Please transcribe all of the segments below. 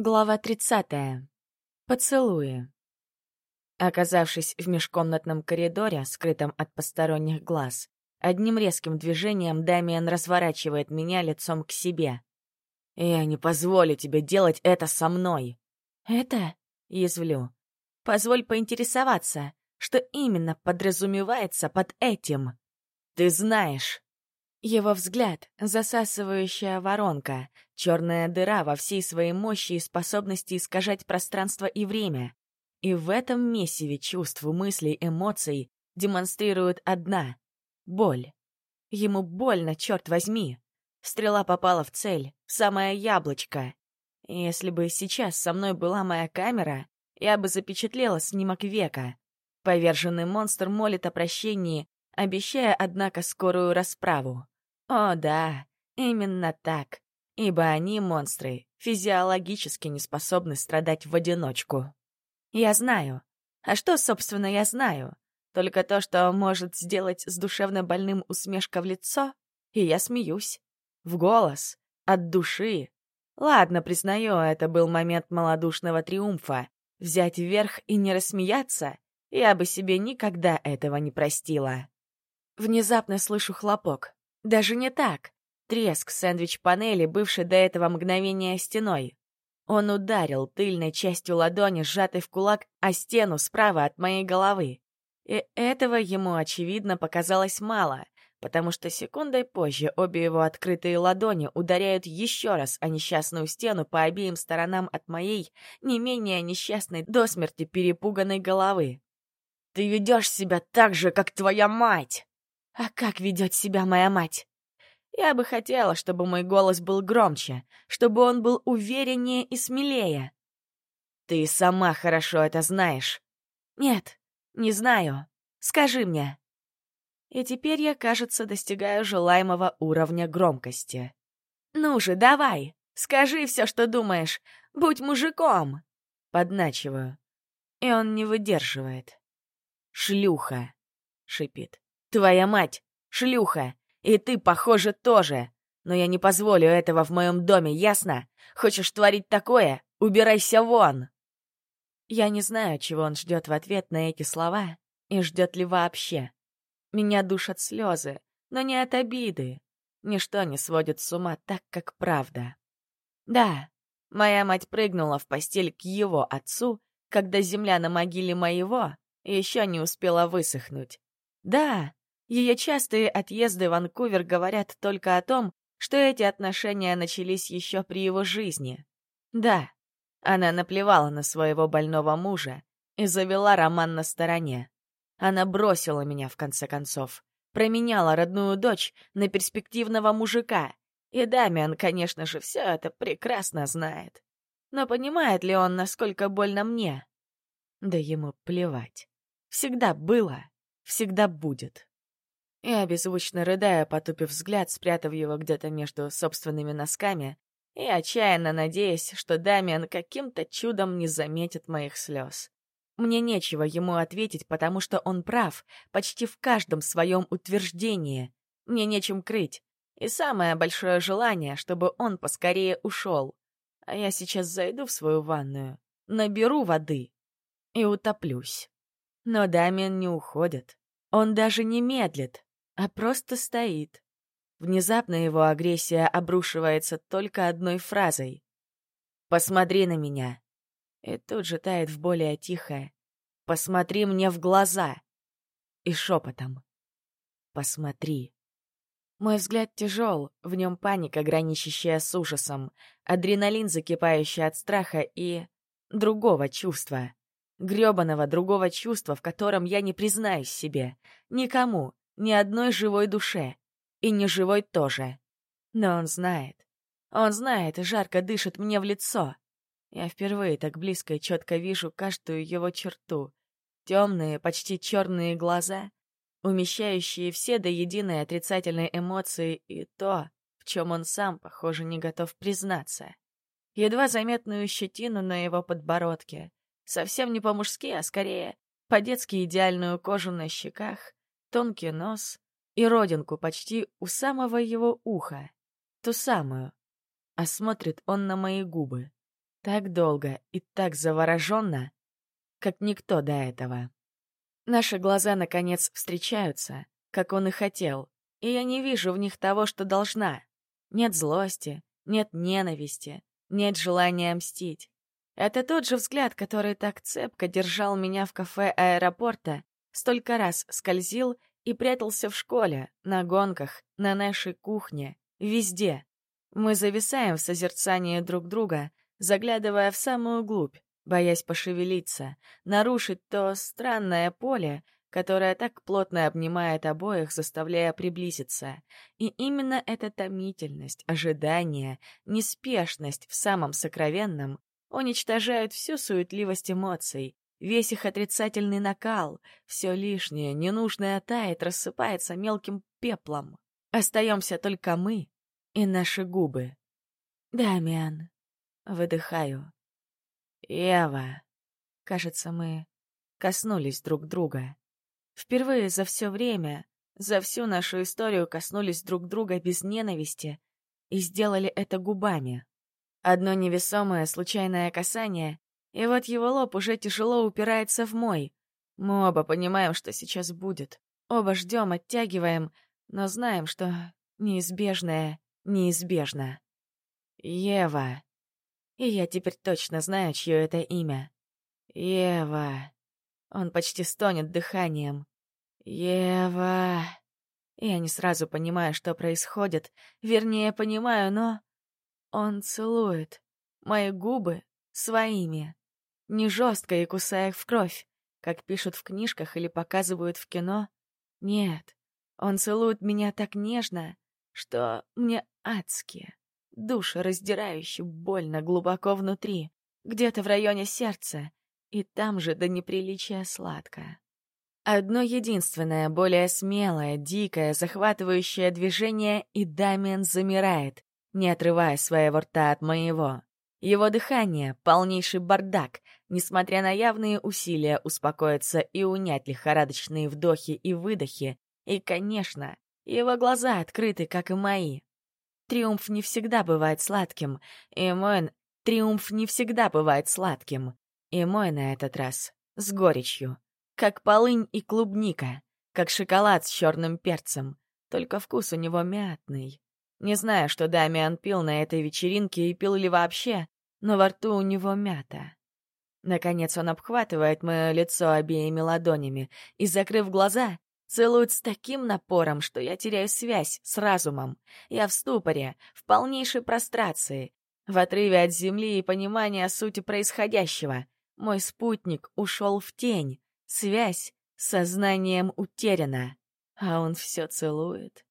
Глава 30. Поцелуи. Оказавшись в межкомнатном коридоре, скрытом от посторонних глаз, одним резким движением Дамиан разворачивает меня лицом к себе. «Я не позволю тебе делать это со мной!» «Это?» — язвлю. «Позволь поинтересоваться, что именно подразумевается под этим?» «Ты знаешь!» Его взгляд — засасывающая воронка, черная дыра во всей своей мощи и способности искажать пространство и время. И в этом месиве чувств, мыслей, эмоций демонстрирует одна — боль. Ему больно, черт возьми. Стрела попала в цель, в самое яблочко. Если бы сейчас со мной была моя камера, я бы запечатлела снимок века. Поверженный монстр молит о прощении, обещая, однако, скорую расправу. О да, именно так, ибо они, монстры, физиологически не способны страдать в одиночку. Я знаю. А что, собственно, я знаю? Только то, что может сделать с душевно больным усмешка в лицо, и я смеюсь. В голос, от души. Ладно, признаю, это был момент малодушного триумфа. Взять вверх и не рассмеяться я бы себе никогда этого не простила. Внезапно слышу хлопок. Даже не так. Треск сэндвич-панели, бывшей до этого мгновения стеной. Он ударил тыльной частью ладони, сжатой в кулак, о стену справа от моей головы. И этого ему, очевидно, показалось мало, потому что секундой позже обе его открытые ладони ударяют еще раз о несчастную стену по обеим сторонам от моей, не менее несчастной до смерти перепуганной головы. «Ты ведешь себя так же, как твоя мать!» А как ведет себя моя мать? Я бы хотела, чтобы мой голос был громче, чтобы он был увереннее и смелее. Ты сама хорошо это знаешь. Нет, не знаю. Скажи мне. И теперь я, кажется, достигаю желаемого уровня громкости. Ну же, давай, скажи все, что думаешь. Будь мужиком. Подначиваю. И он не выдерживает. «Шлюха!» — шипит. Твоя мать — шлюха, и ты, похоже, тоже. Но я не позволю этого в моем доме, ясно? Хочешь творить такое? Убирайся вон!» Я не знаю, чего он ждет в ответ на эти слова, и ждет ли вообще. Меня душат слезы, но не от обиды. Ничто не сводит с ума так, как правда. Да, моя мать прыгнула в постель к его отцу, когда земля на могиле моего еще не успела высохнуть. Да, ее частые отъезды в Ванкувер говорят только о том, что эти отношения начались еще при его жизни. Да, она наплевала на своего больного мужа и завела роман на стороне. Она бросила меня, в конце концов, променяла родную дочь на перспективного мужика. И Дамиан, конечно же, все это прекрасно знает. Но понимает ли он, насколько больно мне? Да ему плевать. Всегда было, всегда будет. Я беззвучно рыдаю, потупив взгляд, спрятав его где-то между собственными носками, и отчаянно надеясь, что Дамиан каким-то чудом не заметит моих слез. Мне нечего ему ответить, потому что он прав почти в каждом своем утверждении. Мне нечем крыть. И самое большое желание, чтобы он поскорее ушел. А я сейчас зайду в свою ванную, наберу воды и утоплюсь. Но Дамиан не уходит. Он даже не медлит а просто стоит. Внезапно его агрессия обрушивается только одной фразой. «Посмотри на меня!» И тут же тает в более тихое. «Посмотри мне в глаза!» И шепотом. «Посмотри!» Мой взгляд тяжел, в нем паника, граничащая с ужасом, адреналин, закипающий от страха и... другого чувства. грёбаного другого чувства, в котором я не признаюсь себе. Никому, ни одной живой душе. И не живой тоже. Но он знает. Он знает и жарко дышит мне в лицо. Я впервые так близко и четко вижу каждую его черту. Темные, почти черные глаза, умещающие все до единой отрицательной эмоции и то, в чем он сам, похоже, не готов признаться. Едва заметную щетину на его подбородке. Совсем не по-мужски, а скорее по-детски идеальную кожу на щеках, тонкий нос и родинку почти у самого его уха. Ту самую. А смотрит он на мои губы. Так долго и так завороженно, как никто до этого. Наши глаза, наконец, встречаются, как он и хотел, и я не вижу в них того, что должна. Нет злости, нет ненависти, нет желания мстить. Это тот же взгляд, который так цепко держал меня в кафе аэропорта, столько раз скользил и прятался в школе, на гонках, на нашей кухне, везде. Мы зависаем в созерцании друг друга, заглядывая в самую глубь, боясь пошевелиться, нарушить то странное поле, которое так плотно обнимает обоих, заставляя приблизиться. И именно эта томительность, ожидание, неспешность в самом сокровенном уничтожают всю суетливость эмоций, весь их отрицательный накал, все лишнее, ненужное тает, рассыпается мелким пеплом. Остаемся только мы и наши губы. «Дамиан», — выдыхаю. «Ева», кажется, мы коснулись друг друга. Впервые за все время, за всю нашу историю коснулись друг друга без ненависти и сделали это губами. Одно невесомое случайное касание, и вот его лоб уже тяжело упирается в мой. Мы оба понимаем, что сейчас будет. Оба ждем, оттягиваем, но знаем, что неизбежное неизбежно. Ева. И я теперь точно знаю, чье это имя. Ева. Он почти стонет дыханием. «Ева...» Я не сразу понимаю, что происходит. Вернее, понимаю, но... Он целует мои губы своими. Не жестко и кусая их в кровь, как пишут в книжках или показывают в кино. Нет, он целует меня так нежно, что мне адски, душераздирающе больно глубоко внутри, где-то в районе сердца, и там же до неприличия сладко. Одно единственное, более смелое, дикое, захватывающее движение, и Дамиан замирает, не отрывая своего рта от моего. Его дыхание — полнейший бардак, несмотря на явные усилия успокоиться и унять лихорадочные вдохи и выдохи, и, конечно, его глаза открыты, как и мои. Триумф не всегда бывает сладким, и мой... Триумф не всегда бывает сладким. И мой на этот раз с горечью. Как полынь и клубника, как шоколад с черным перцем. Только вкус у него мятный. Не знаю, что Дамиан пил на этой вечеринке и пил ли вообще, но во рту у него мята. Наконец он обхватывает мое лицо обеими ладонями и, закрыв глаза, целует с таким напором, что я теряю связь с разумом. Я в ступоре, в полнейшей прострации, в отрыве от земли и понимания сути происходящего — мой спутник ушел в тень, связь с сознанием утеряна, а он все целует.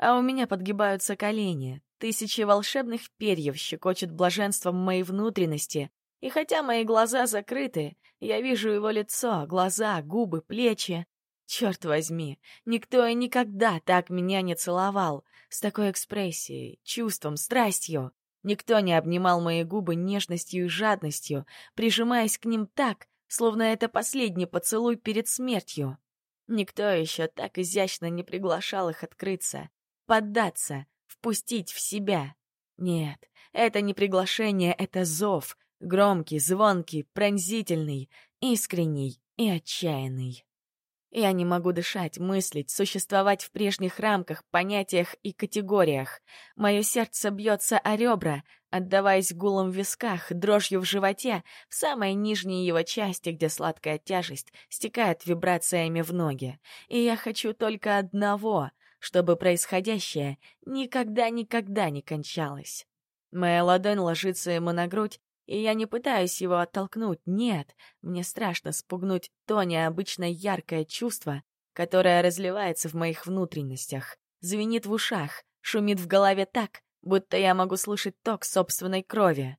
А у меня подгибаются колени, тысячи волшебных перьев щекочет блаженством моей внутренности, и хотя мои глаза закрыты, я вижу его лицо, глаза, губы, плечи. Черт возьми, никто и никогда так меня не целовал, с такой экспрессией, чувством, страстью. Никто не обнимал мои губы нежностью и жадностью, прижимаясь к ним так, словно это последний поцелуй перед смертью. Никто еще так изящно не приглашал их открыться, поддаться, впустить в себя. Нет, это не приглашение, это зов, громкий, звонкий, пронзительный, искренний и отчаянный. Я не могу дышать, мыслить, существовать в прежних рамках, понятиях и категориях. Мое сердце бьется о ребра, отдаваясь гулом в висках, дрожью в животе, в самой нижней его части, где сладкая тяжесть стекает вибрациями в ноги. И я хочу только одного, чтобы происходящее никогда-никогда не кончалось. Моя ладонь ложится ему на грудь, и я не пытаюсь его оттолкнуть, нет, мне страшно спугнуть то необычно яркое чувство, которое разливается в моих внутренностях, звенит в ушах, шумит в голове так, будто я могу слышать ток собственной крови.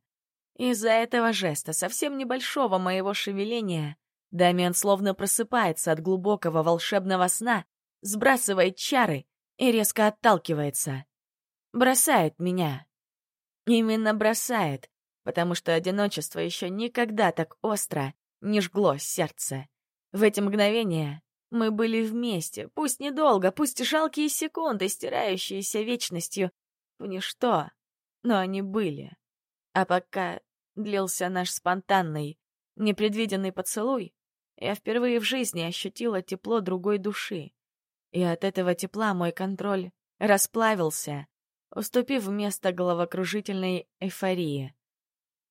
Из-за этого жеста, совсем небольшого моего шевеления, Дамиан словно просыпается от глубокого волшебного сна, сбрасывает чары и резко отталкивается. Бросает меня. Именно бросает, потому что одиночество еще никогда так остро не жгло сердце. В эти мгновения мы были вместе, пусть недолго, пусть жалкие секунды, стирающиеся вечностью в ничто, но они были. А пока длился наш спонтанный, непредвиденный поцелуй, я впервые в жизни ощутила тепло другой души. И от этого тепла мой контроль расплавился, уступив место головокружительной эйфории.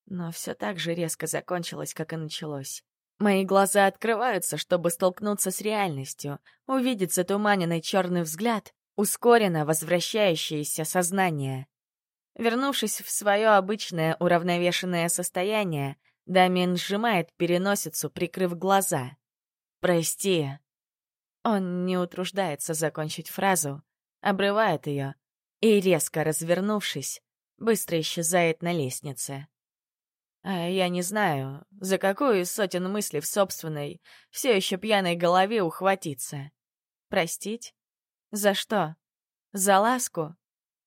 Но все так же резко закончилось, как и началось. Мои глаза открываются, чтобы столкнуться с реальностью, увидеть затуманенный черный взгляд, ускоренно возвращающееся сознание. Вернувшись в свое обычное уравновешенное состояние, Дамин сжимает переносицу, прикрыв глаза. «Прости». Он не утруждается закончить фразу, обрывает ее и, резко развернувшись, быстро исчезает на лестнице. А я не знаю, за какую из сотен мыслей в собственной, все еще пьяной голове ухватиться. Простить? За что? За ласку?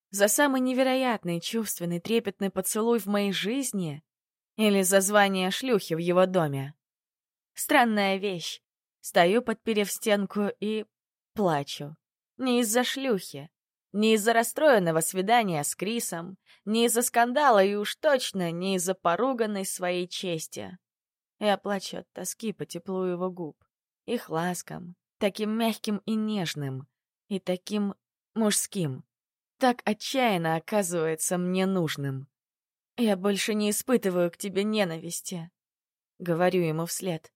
За самый невероятный, чувственный, трепетный поцелуй в моей жизни? Или за звание шлюхи в его доме? Странная вещь. Стою, подперев стенку, и плачу. Не из-за шлюхи, не из-за расстроенного свидания с Крисом, не из-за скандала и уж точно не из-за поруганной своей чести. Я плачу от тоски по теплу его губ, их ласкам, таким мягким и нежным, и таким мужским. Так отчаянно оказывается мне нужным. «Я больше не испытываю к тебе ненависти», — говорю ему вслед.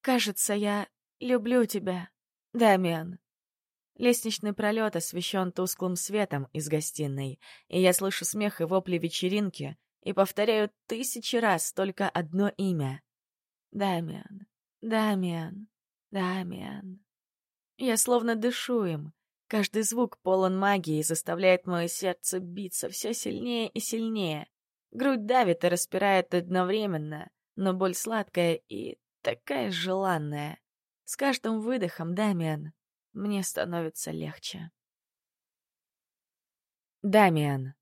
«Кажется, я люблю тебя, Дамиан». Лестничный пролет освещен тусклым светом из гостиной, и я слышу смех и вопли вечеринки и повторяю тысячи раз только одно имя. Дамиан, Дамиан, Дамиан. Я словно дышу им. Каждый звук полон магии и заставляет мое сердце биться все сильнее и сильнее. Грудь давит и распирает одновременно, но боль сладкая и такая желанная. С каждым выдохом, Дамиан, мне становится легче. Дамиан.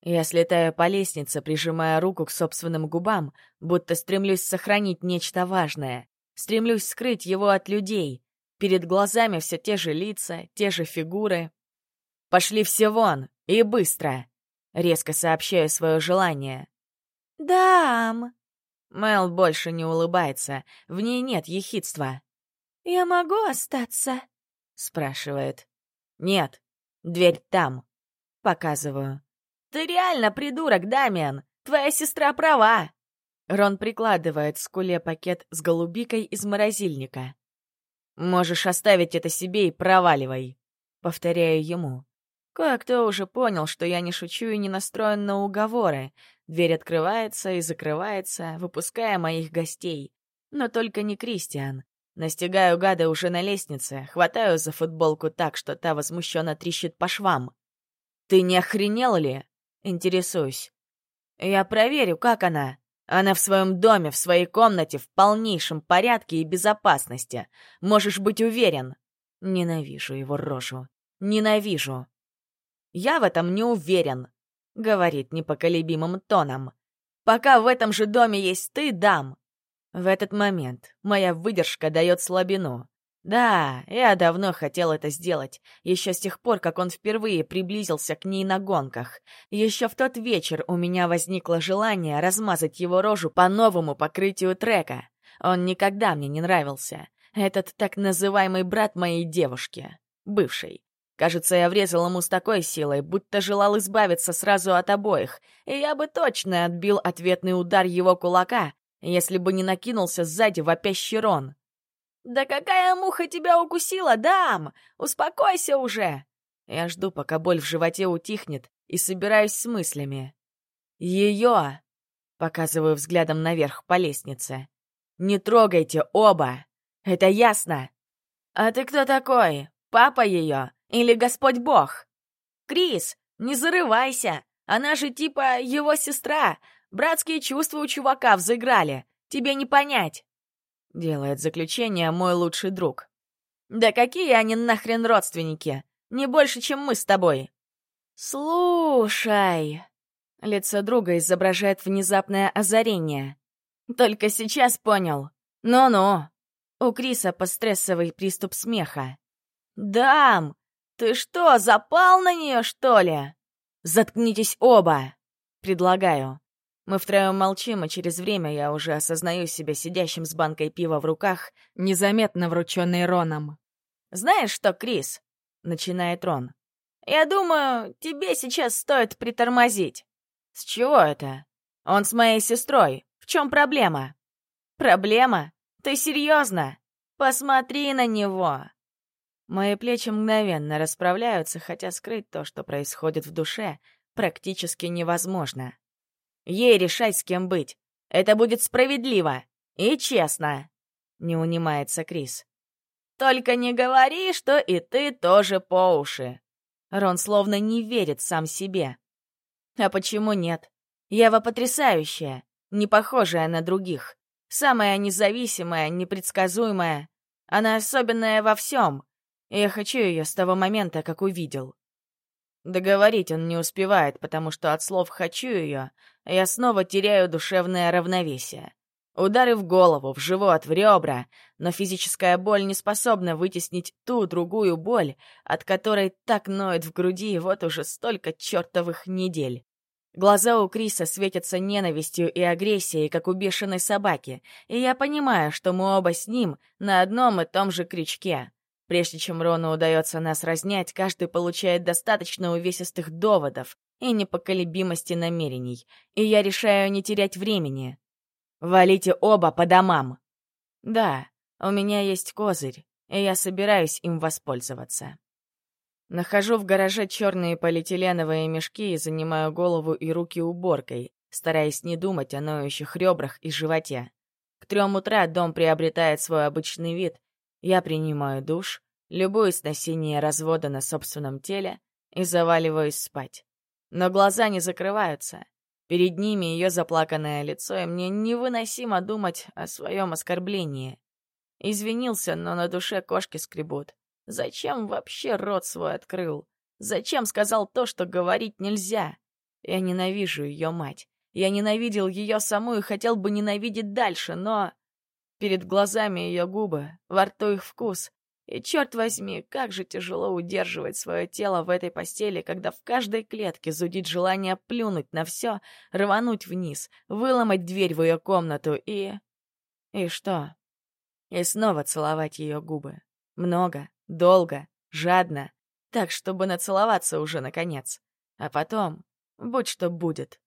Я слетаю по лестнице, прижимая руку к собственным губам, будто стремлюсь сохранить нечто важное. Стремлюсь скрыть его от людей. Перед глазами все те же лица, те же фигуры. «Пошли все вон! И быстро!» Резко сообщаю свое желание. «Дам!» Мэл больше не улыбается, в ней нет ехидства. «Я могу остаться?» — спрашивает. «Нет, дверь там». Показываю. «Ты реально придурок, Дамиан! Твоя сестра права!» Рон прикладывает к скуле пакет с голубикой из морозильника. «Можешь оставить это себе и проваливай», — повторяю ему. Кое-кто уже понял, что я не шучу и не настроен на уговоры. Дверь открывается и закрывается, выпуская моих гостей. Но только не Кристиан. Настигаю гада уже на лестнице, хватаю за футболку так, что та возмущенно трещит по швам. «Ты не охренел ли?» Интересуюсь. «Я проверю, как она. Она в своем доме, в своей комнате, в полнейшем порядке и безопасности. Можешь быть уверен». Ненавижу его рожу. Ненавижу. «Я в этом не уверен», — говорит непоколебимым тоном. «Пока в этом же доме есть ты, дам, в этот момент моя выдержка дает слабину. Да, я давно хотел это сделать, еще с тех пор, как он впервые приблизился к ней на гонках. Еще в тот вечер у меня возникло желание размазать его рожу по новому покрытию трека. Он никогда мне не нравился. Этот так называемый брат моей девушки. Бывший. Кажется, я врезал ему с такой силой, будто желал избавиться сразу от обоих, и я бы точно отбил ответный удар его кулака, если бы не накинулся сзади вопящий Рон. «Да какая муха тебя укусила, дам? Успокойся уже!» Я жду, пока боль в животе утихнет, и собираюсь с мыслями. «Ее!» — показываю взглядом наверх по лестнице. «Не трогайте оба! Это ясно!» «А ты кто такой? Папа ее? Или Господь Бог?» «Крис, не зарывайся! Она же типа его сестра, Братские чувства у чувака взыграли. Тебе не понять. Делает заключение мой лучший друг. Да какие они нахрен родственники? Не больше, чем мы с тобой. Слушай. Лицо друга изображает внезапное озарение. Только сейчас понял. Ну-ну. У Криса пострессовый приступ смеха. «Дам! Ты что, запал на нее, что ли?» «Заткнитесь оба!» Предлагаю. Мы втроем молчим, и через время я уже осознаю себя сидящим с банкой пива в руках, незаметно врученной Роном. «Знаешь что, Крис?» — начинает Рон. «Я думаю, тебе сейчас стоит притормозить». «С чего это?» «Он с моей сестрой. В чем проблема?» «Проблема? Ты серьезно? Посмотри на него!» Мои плечи мгновенно расправляются, хотя скрыть то, что происходит в душе, практически невозможно. Ей решать, с кем быть. Это будет справедливо и честно. Не унимается Крис. Только не говори, что и ты тоже по уши. Рон словно не верит сам себе. А почему нет? Ева потрясающая, не похожая на других. Самая независимая, непредсказуемая. Она особенная во всем. Я хочу ее с того момента, как увидел. Договорить он не успевает, потому что от слов «хочу ее» я снова теряю душевное равновесие. Удары в голову, в живот, в ребра, но физическая боль не способна вытеснить ту другую боль, от которой так ноет в груди вот уже столько чертовых недель. Глаза у Криса светятся ненавистью и агрессией, как у бешеной собаки, и я понимаю, что мы оба с ним на одном и том же крючке. Прежде чем Рону удается нас разнять, каждый получает достаточно увесистых доводов и непоколебимости намерений, и я решаю не терять времени. Валите оба по домам. Да, у меня есть козырь, и я собираюсь им воспользоваться. Нахожу в гараже черные полиэтиленовые мешки и занимаю голову и руки уборкой, стараясь не думать о ноющих ребрах и животе. К трем утра дом приобретает свой обычный вид, я принимаю душ, любуюсь на синие разводы на собственном теле и заваливаюсь спать. Но глаза не закрываются. Перед ними ее заплаканное лицо, и мне невыносимо думать о своем оскорблении. Извинился, но на душе кошки скребут. Зачем вообще рот свой открыл? Зачем сказал то, что говорить нельзя? Я ненавижу ее мать. Я ненавидел ее саму и хотел бы ненавидеть дальше, но... Перед глазами ее губы, во рту их вкус. И, черт возьми, как же тяжело удерживать свое тело в этой постели, когда в каждой клетке зудит желание плюнуть на все, рвануть вниз, выломать дверь в ее комнату и... И что? И снова целовать ее губы. Много, долго, жадно, так, чтобы нацеловаться уже наконец. А потом, будь что будет.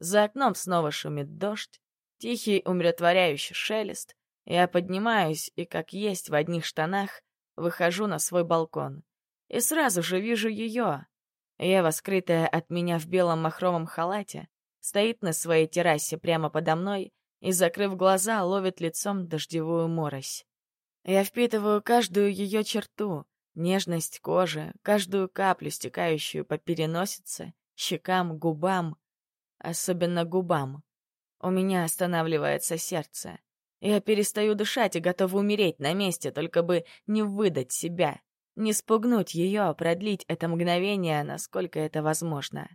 За окном снова шумит дождь, Тихий умиротворяющий шелест. Я поднимаюсь и, как есть в одних штанах, выхожу на свой балкон. И сразу же вижу ее. Ева, скрытая от меня в белом махровом халате, стоит на своей террасе прямо подо мной и, закрыв глаза, ловит лицом дождевую морось. Я впитываю каждую ее черту, нежность кожи, каждую каплю, стекающую по переносице, щекам, губам, особенно губам. У меня останавливается сердце. Я перестаю дышать и готова умереть на месте, только бы не выдать себя, не спугнуть ее, а продлить это мгновение, насколько это возможно.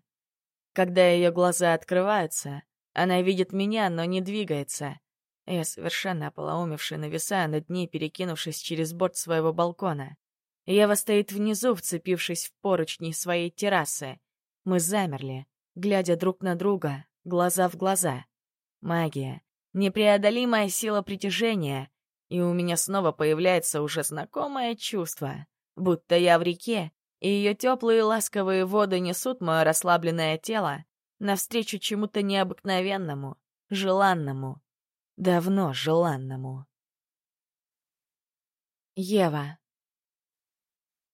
Когда ее глаза открываются, она видит меня, но не двигается. Я совершенно ополоумевший нависаю над ней, перекинувшись через борт своего балкона. Ева стоит внизу, вцепившись в поручни своей террасы. Мы замерли, глядя друг на друга, глаза в глаза. Магия. Непреодолимая сила притяжения. И у меня снова появляется уже знакомое чувство. Будто я в реке, и ее теплые ласковые воды несут мое расслабленное тело навстречу чему-то необыкновенному, желанному, давно желанному. Ева.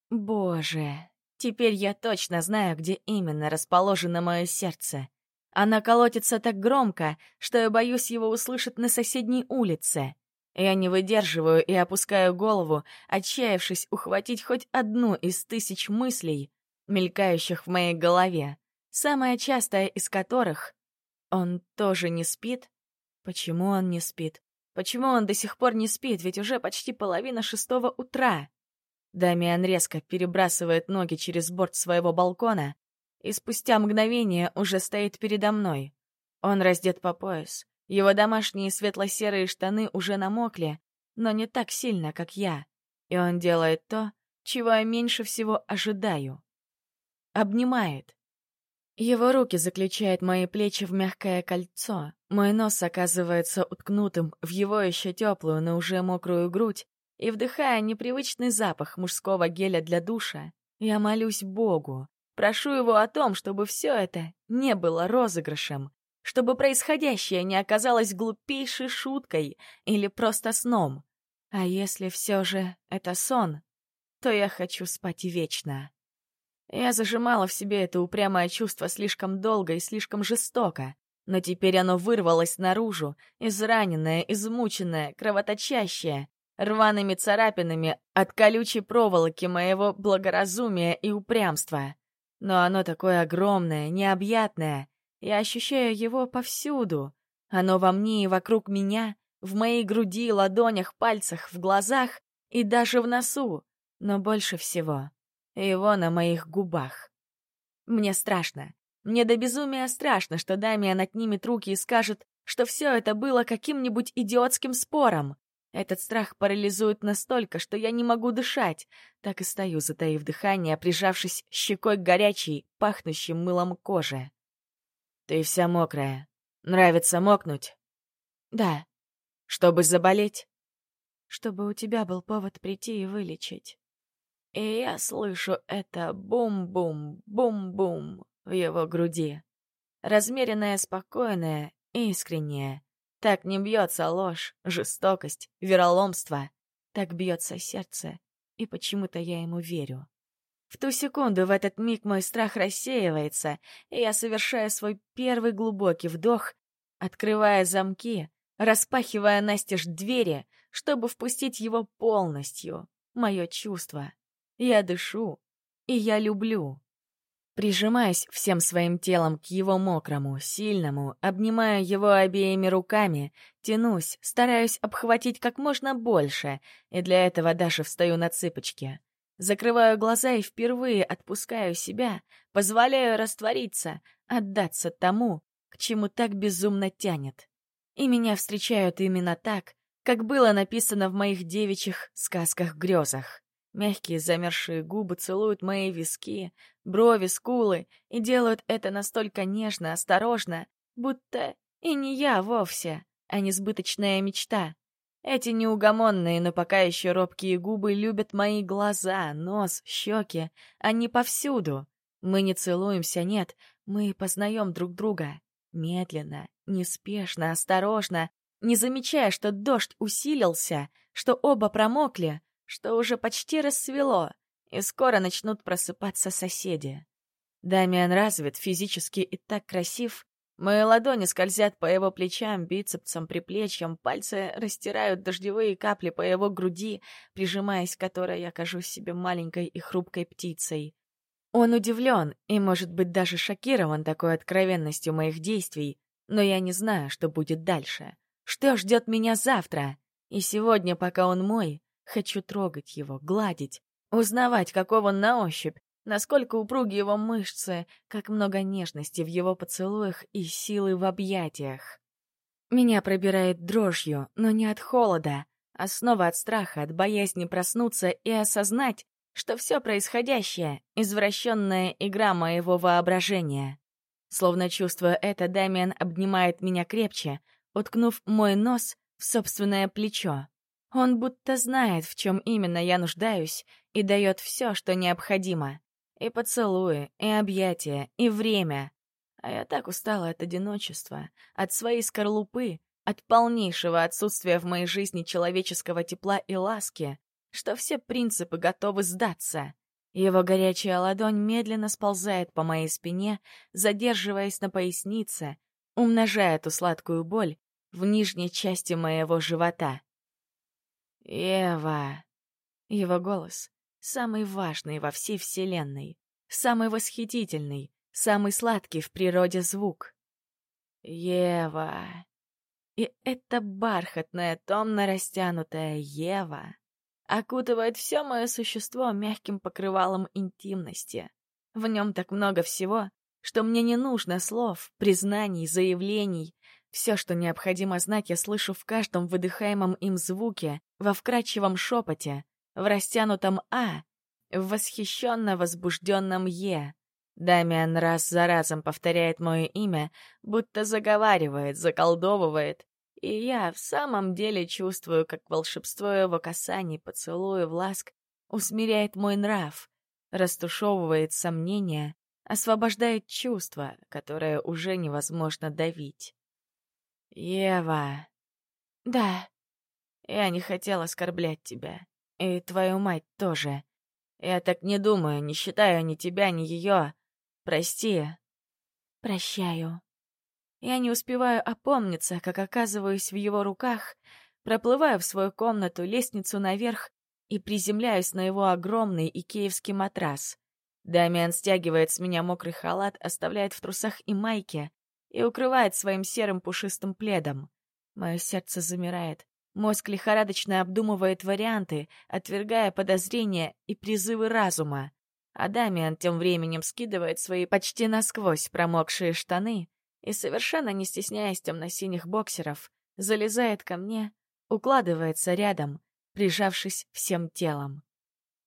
Боже, теперь я точно знаю, где именно расположено мое сердце. Она колотится так громко, что я боюсь его услышать на соседней улице. Я не выдерживаю и опускаю голову, отчаявшись ухватить хоть одну из тысяч мыслей, мелькающих в моей голове, самая частая из которых — он тоже не спит? Почему он не спит? Почему он до сих пор не спит, ведь уже почти половина шестого утра? Дамиан резко перебрасывает ноги через борт своего балкона, и спустя мгновение уже стоит передо мной. Он раздет по пояс. Его домашние светло-серые штаны уже намокли, но не так сильно, как я. И он делает то, чего я меньше всего ожидаю. Обнимает. Его руки заключают мои плечи в мягкое кольцо, мой нос оказывается уткнутым в его еще теплую, но уже мокрую грудь, и, вдыхая непривычный запах мужского геля для душа, я молюсь Богу, прошу его о том, чтобы все это не было розыгрышем, чтобы происходящее не оказалось глупейшей шуткой или просто сном. А если все же это сон, то я хочу спать вечно. Я зажимала в себе это упрямое чувство слишком долго и слишком жестоко, но теперь оно вырвалось наружу, израненное, измученное, кровоточащее, рваными царапинами от колючей проволоки моего благоразумия и упрямства. Но оно такое огромное, необъятное. Я ощущаю его повсюду. Оно во мне и вокруг меня, в моей груди, ладонях, пальцах, в глазах и даже в носу. Но больше всего его на моих губах. Мне страшно. Мне до безумия страшно, что Дамиан отнимет руки и скажет, что все это было каким-нибудь идиотским спором. Этот страх парализует настолько, что я не могу дышать. Так и стою, затаив дыхание, прижавшись щекой к горячей, пахнущей мылом коже. «Ты вся мокрая. Нравится мокнуть?» «Да». «Чтобы заболеть?» «Чтобы у тебя был повод прийти и вылечить». И я слышу это бум-бум, бум-бум в его груди. Размеренное, спокойное, искреннее. Так не бьется ложь, жестокость, вероломство. Так бьется сердце, и почему-то я ему верю. В ту секунду, в этот миг мой страх рассеивается, и я совершаю свой первый глубокий вдох, открывая замки, распахивая настежь двери, чтобы впустить его полностью, мое чувство. Я дышу, и я люблю. Прижимаюсь всем своим телом к его мокрому, сильному, обнимаю его обеими руками, тянусь, стараюсь обхватить как можно больше, и для этого даже встаю на цыпочки. Закрываю глаза и впервые отпускаю себя, позволяю раствориться, отдаться тому, к чему так безумно тянет. И меня встречают именно так, как было написано в моих девичьих сказках-грезах. Мягкие замерзшие губы целуют мои виски, брови, скулы и делают это настолько нежно, осторожно, будто и не я вовсе, а несбыточная мечта. Эти неугомонные, но пока еще робкие губы любят мои глаза, нос, щеки. Они повсюду. Мы не целуемся, нет, мы познаем друг друга. Медленно, неспешно, осторожно, не замечая, что дождь усилился, что оба промокли, что уже почти рассвело, и скоро начнут просыпаться соседи. Дамиан развит, физически и так красив. Мои ладони скользят по его плечам, бицепсам, приплечьям, пальцы растирают дождевые капли по его груди, прижимаясь к которой я кажусь себе маленькой и хрупкой птицей. Он удивлен и, может быть, даже шокирован такой откровенностью моих действий, но я не знаю, что будет дальше. Что ждет меня завтра? И сегодня, пока он мой, Хочу трогать его, гладить, узнавать, каков он на ощупь, насколько упруги его мышцы, как много нежности в его поцелуях и силы в объятиях. Меня пробирает дрожью, но не от холода, а снова от страха, от боязни проснуться и осознать, что все происходящее — извращенная игра моего воображения. Словно чувствуя это, Дамиан обнимает меня крепче, уткнув мой нос в собственное плечо. Он будто знает, в чем именно я нуждаюсь, и дает все, что необходимо. И поцелуи, и объятия, и время. А я так устала от одиночества, от своей скорлупы, от полнейшего отсутствия в моей жизни человеческого тепла и ласки, что все принципы готовы сдаться. Его горячая ладонь медленно сползает по моей спине, задерживаясь на пояснице, умножая эту сладкую боль в нижней части моего живота. «Ева!» Его голос самый важный во всей Вселенной, самый восхитительный, самый сладкий в природе звук. «Ева!» И это бархатная, томно растянутая Ева окутывает все мое существо мягким покрывалом интимности. В нем так много всего, что мне не нужно слов, признаний, заявлений, все, что необходимо знать, я слышу в каждом выдыхаемом им звуке, во вкрадчивом шепоте, в растянутом «а», в восхищенно возбужденном «е». Дамиан раз за разом повторяет мое имя, будто заговаривает, заколдовывает, и я в самом деле чувствую, как волшебство его касаний, поцелуев, ласк усмиряет мой нрав, растушевывает сомнения, освобождает чувства, которые уже невозможно давить. «Ева!» «Да, я не хотел оскорблять тебя. И твою мать тоже. Я так не думаю, не считаю ни тебя, ни ее. Прости». «Прощаю». Я не успеваю опомниться, как оказываюсь в его руках, проплываю в свою комнату, лестницу наверх и приземляюсь на его огромный икеевский матрас. Дамиан стягивает с меня мокрый халат, оставляет в трусах и майке и укрывает своим серым пушистым пледом. Мое сердце замирает. Мозг лихорадочно обдумывает варианты, отвергая подозрения и призывы разума. А Дамиан тем временем скидывает свои почти насквозь промокшие штаны и, совершенно не стесняясь темно-синих боксеров, залезает ко мне, укладывается рядом, прижавшись всем телом.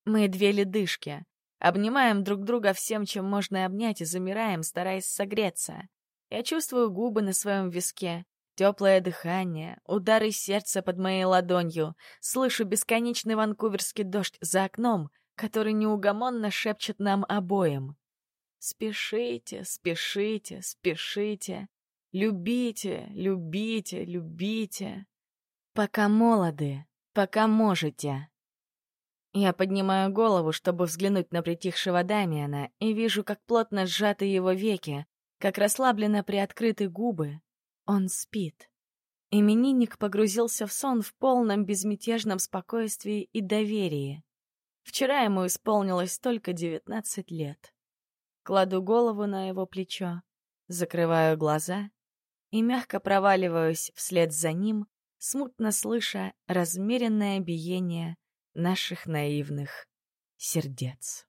Мы две ледышки, обнимаем друг друга всем, чем можно обнять, и замираем, стараясь согреться. Я чувствую губы на своем виске, теплое дыхание, удары сердца под моей ладонью, слышу бесконечный ванкуверский дождь за окном, который неугомонно шепчет нам обоим. Спешите, спешите, спешите. Любите, любите, любите. Пока молоды, пока можете. Я поднимаю голову, чтобы взглянуть на притихшего Дамиана, и вижу, как плотно сжаты его веки, как расслабленно приоткрыты губы. Он спит. Именинник погрузился в сон в полном безмятежном спокойствии и доверии. Вчера ему исполнилось только девятнадцать лет. Кладу голову на его плечо, закрываю глаза и мягко проваливаюсь вслед за ним, смутно слыша размеренное биение наших наивных сердец.